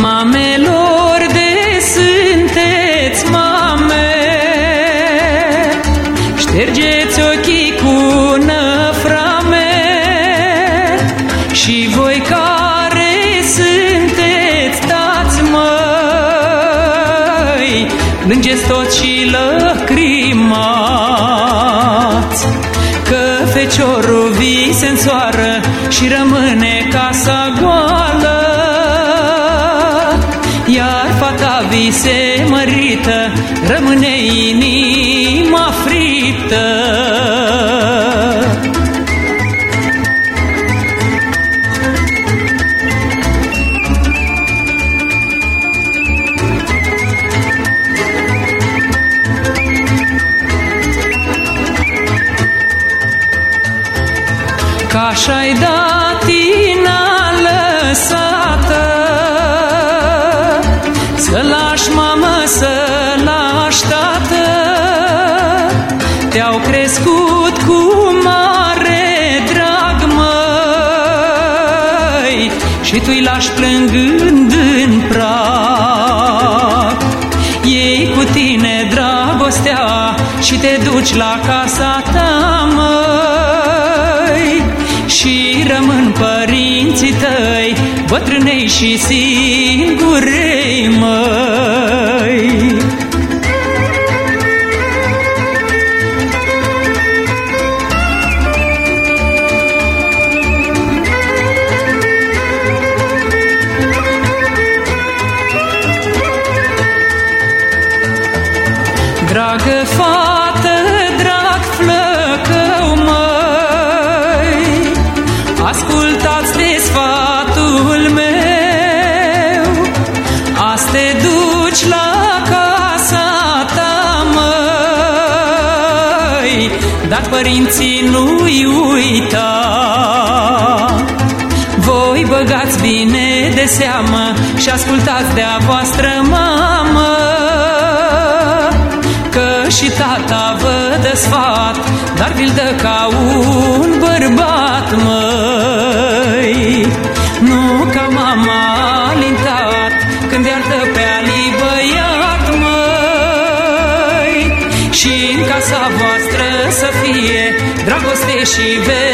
Mamelor de sunteți mame. Ștergeți ochii cu năframe Și voi care sunteți tați măi Plângeți tot și lăcrimați. Că feciorul vi se însoară și rămâne casa goală inima frită. Ca așa-i datina Și tu-i lași plângând în prag. Ei cu tine dragostea și te duci la casa ta, măi. Și rămân părinții tăi, bătrânei și singurei, Dragă fată, drag flăcău, măi Ascultați de sfatul meu. Azi te duci la casa ta, măi Dar părinții nu-i uita. Voi băgați bine de seamă Și ascultați de-a voastră mamă și tata vă dă sfat Dar vi-l dă ca un bărbat, măi. Nu ca mama lintat Când iartă pe ali băiat, măi. Și în casa voastră să fie Dragoste și veselie